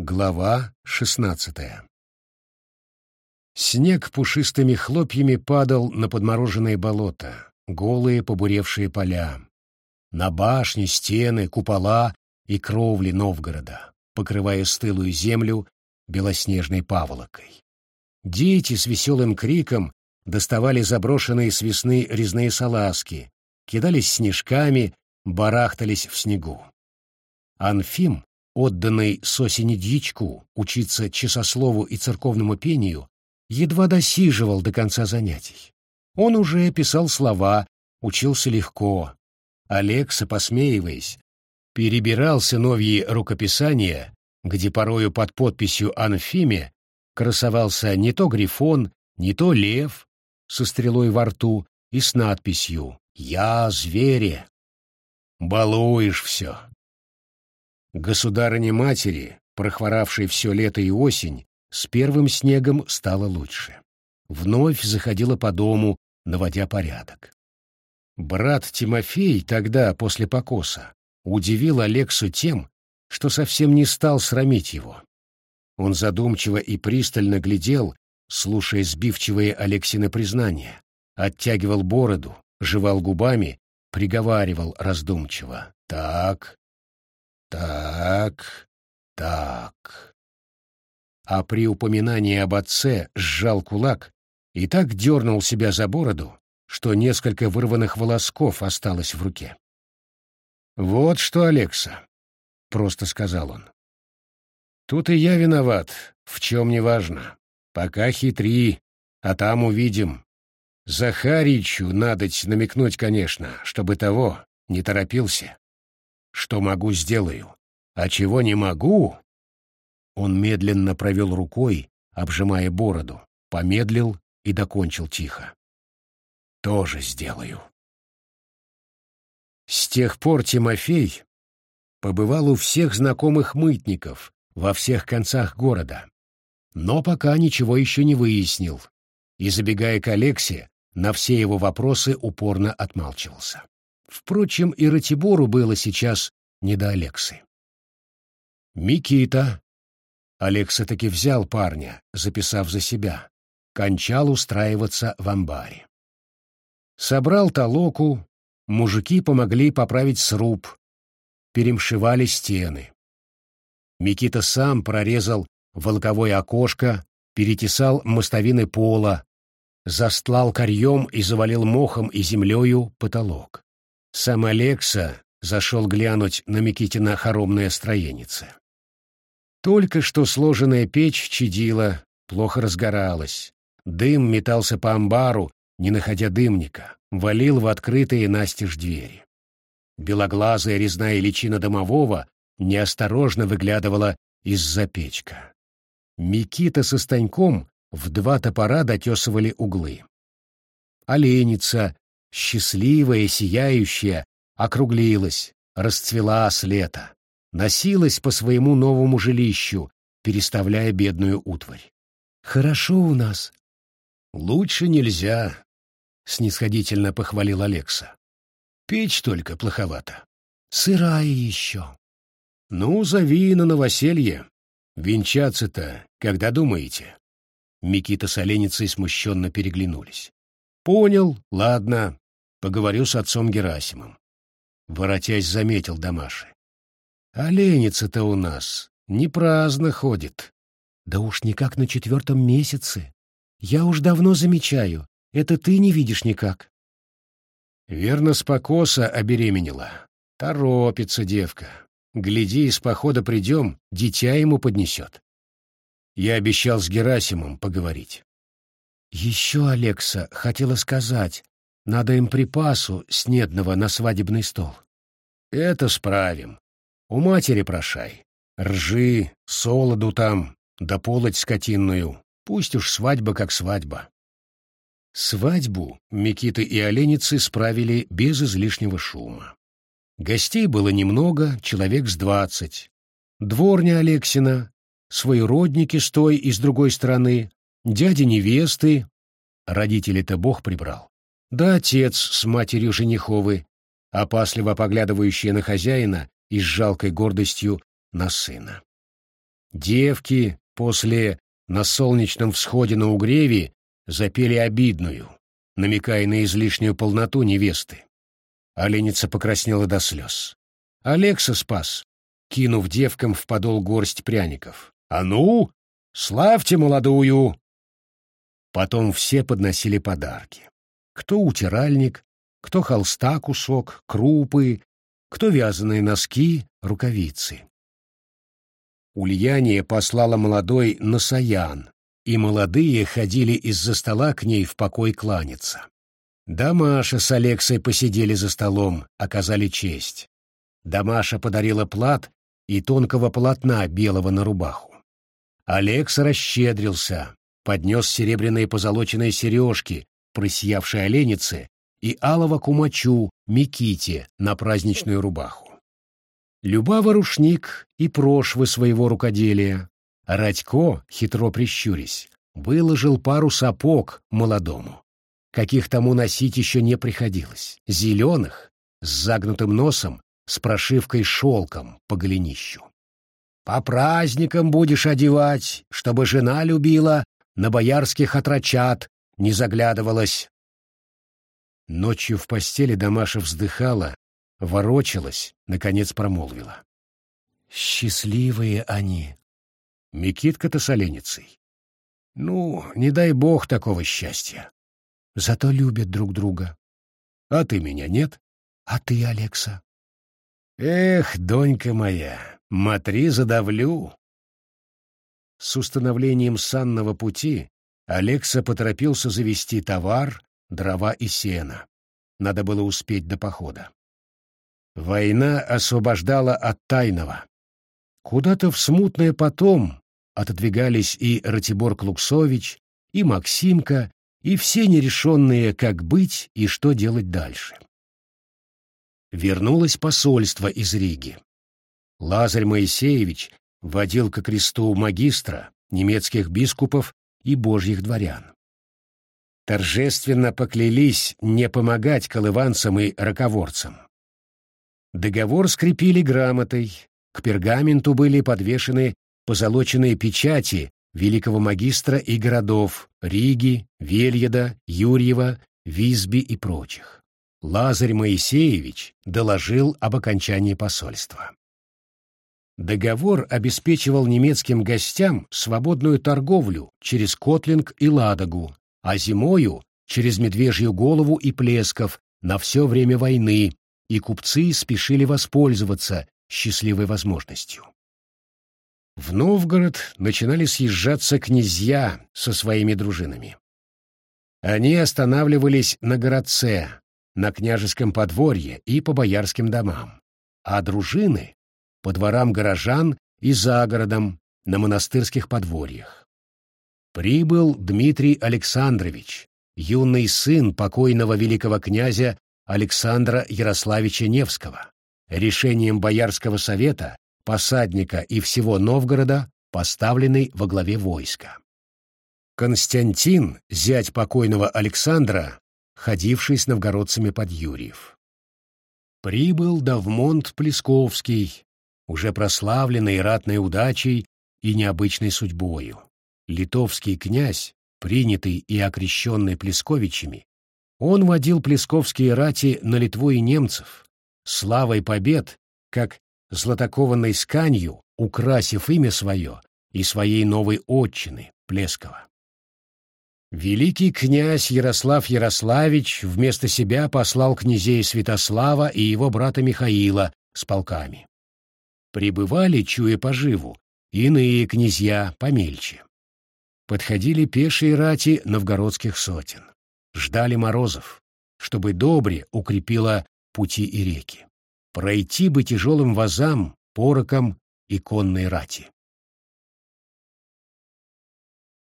Глава шестнадцатая Снег пушистыми хлопьями падал на подмороженные болота, голые побуревшие поля, на башни, стены, купола и кровли Новгорода, покрывая стылую землю белоснежной паволокой. Дети с веселым криком доставали заброшенные с весны резные салазки, кидались снежками, барахтались в снегу. Анфим, отданный с осени дьячку учиться часослову и церковному пению, едва досиживал до конца занятий. Он уже писал слова, учился легко. Алекса, посмеиваясь, перебирал сыновьи рукописания, где порою под подписью «Анфиме» красовался не то грифон, не то лев со стрелой во рту и с надписью «Я звере». Балуешь все. Государыне-матери, прохворавшей все лето и осень, с первым снегом стало лучше. Вновь заходила по дому, наводя порядок. Брат Тимофей тогда, после покоса, удивил Алексу тем, что совсем не стал срамить его. Он задумчиво и пристально глядел, слушая сбивчивые Алексины признания, оттягивал бороду, жевал губами, приговаривал раздумчиво. «Так, так, так» а при упоминании об отце сжал кулак и так дернул себя за бороду, что несколько вырванных волосков осталось в руке. «Вот что, Алекса», — просто сказал он. «Тут и я виноват, в чем не важно. Пока хитри, а там увидим. Захаричу надоть намекнуть, конечно, чтобы того не торопился. Что могу, сделаю. А чего не могу, он медленно провел рукой, обжимая бороду, помедлил и докончил тихо. «Тоже сделаю». С тех пор Тимофей побывал у всех знакомых мытников во всех концах города, но пока ничего еще не выяснил, и, забегая к Алексе, на все его вопросы упорно отмалчивался. Впрочем, и Ратибору было сейчас не до Алексы. Микита, Алекса таки взял парня, записав за себя. Кончал устраиваться в амбаре. Собрал толоку, мужики помогли поправить сруб, перемшивали стены. Микита сам прорезал волковое окошко, перетесал мостовины пола, застлал корьем и завалил мохом и землею потолок. Сам Алекса зашел глянуть на Микитина хоромное строенице. Только что сложенная печь чадила, плохо разгоралась. Дым метался по амбару, не находя дымника, валил в открытые настежь двери. Белоглазая резная личина домового неосторожно выглядывала из-за печка. Микита со Станьком в два топора дотесывали углы. Оленица, счастливая, сияющая, округлилась, расцвела с лета носилась по своему новому жилищу, переставляя бедную утварь. «Хорошо у нас». «Лучше нельзя», — снисходительно похвалил Алекса. «Печь только плоховато. Сырая еще». «Ну, зови на новоселье. Венчаться-то когда думаете?» Микита с Оленицей смущенно переглянулись. «Понял, ладно. Поговорю с отцом Герасимом». Воротясь, заметил Дамаши. Оленица-то у нас не праздно ходит. Да уж никак на четвертом месяце. Я уж давно замечаю, это ты не видишь никак. Верно, с покоса обеременела. Торопится девка. Гляди, из похода придем, дитя ему поднесет. Я обещал с Герасимом поговорить. Еще Алекса хотела сказать, надо им припасу снедного на свадебный стол. Это справим. У матери прошай. Ржи, солоду там, да полоть скотинную. Пусть уж свадьба как свадьба. Свадьбу Микиты и Оленицы справили без излишнего шума. Гостей было немного, человек с двадцать. Дворня Алексина, свои родники с той и с другой стороны, дяди невесты, родители-то Бог прибрал, да отец с матерью жениховы, опасливо поглядывающие на хозяина и с жалкой гордостью на сына. Девки после на солнечном всходе на Угреве запели обидную, намекая на излишнюю полноту невесты. Оленица покраснела до слез. Алекса спас, кинув девкам в подол горсть пряников. «А ну, славьте молодую!» Потом все подносили подарки. Кто утиральник, кто холста кусок, крупы, кто вязаные носки, рукавицы. Ульяния послала молодой на Саян, и молодые ходили из-за стола к ней в покой кланяться. Дамаша с Алексой посидели за столом, оказали честь. Дамаша подарила плат и тонкого полотна белого на рубаху. Алекс расщедрился, поднес серебряные позолоченные сережки, просиявшей оленице, и алого кумачу Миките на праздничную рубаху. Любава рушник и прошвы своего рукоделия. Радько, хитро прищурясь, выложил пару сапог молодому, каких тому носить еще не приходилось, зеленых, с загнутым носом, с прошивкой шелком по голенищу. По праздникам будешь одевать, чтобы жена любила, на боярских отрочат не заглядывалась. Ночью в постели Дамаша вздыхала, ворочалась, наконец промолвила. «Счастливые они!» Микитка-то с оленицей. Ну, не дай бог такого счастья. Зато любят друг друга. А ты меня нет? А ты, Алекса? Эх, донька моя, матри задавлю. С установлением санного пути Алекса поторопился завести товар, дрова и сено. Надо было успеть до похода. Война освобождала от тайного. Куда-то в смутное потом отодвигались и Ратибор Клуксович, и Максимка, и все нерешенные, как быть и что делать дальше вернулось посольство из Риги. Лазарь Моисеевич водил ко кресту магистра, немецких бискупов и божьих дворян. Торжественно поклялись не помогать колыванцам и раковорцам. Договор скрепили грамотой, к пергаменту были подвешены позолоченные печати великого магистра и городов Риги, Вельеда, Юрьева, Визби и прочих. Лазарь Моисеевич доложил об окончании посольства. Договор обеспечивал немецким гостям свободную торговлю через Котлинг и Ладогу, а зимою — через Медвежью голову и Плесков на все время войны, и купцы спешили воспользоваться счастливой возможностью. В Новгород начинали съезжаться князья со своими дружинами. Они останавливались на городце, на княжеском подворье и по боярским домам, а дружины — по дворам горожан и за городом, на монастырских подворьях. Прибыл Дмитрий Александрович, юный сын покойного великого князя Александра Ярославича Невского, решением Боярского совета, посадника и всего Новгорода, поставленный во главе войска. Константин, зять покойного Александра, ходивший с новгородцами под Юрьев. Прибыл Давмонт Плесковский, уже прославленный ратной удачей и необычной судьбою. Литовский князь, принятый и окрещенный Плесковичами, он водил плесковские рати на Литву и немцев, славой побед, как златокованной сканью, украсив имя свое и своей новой отчины, Плескова. Великий князь Ярослав Ярославич вместо себя послал князей Святослава и его брата Михаила с полками. Прибывали, чуя поживу, иные князья помельче. Подходили пешие рати новгородских сотен. Ждали морозов, чтобы добре укрепила пути и реки. Пройти бы тяжелым вазам, порокам и конной рати.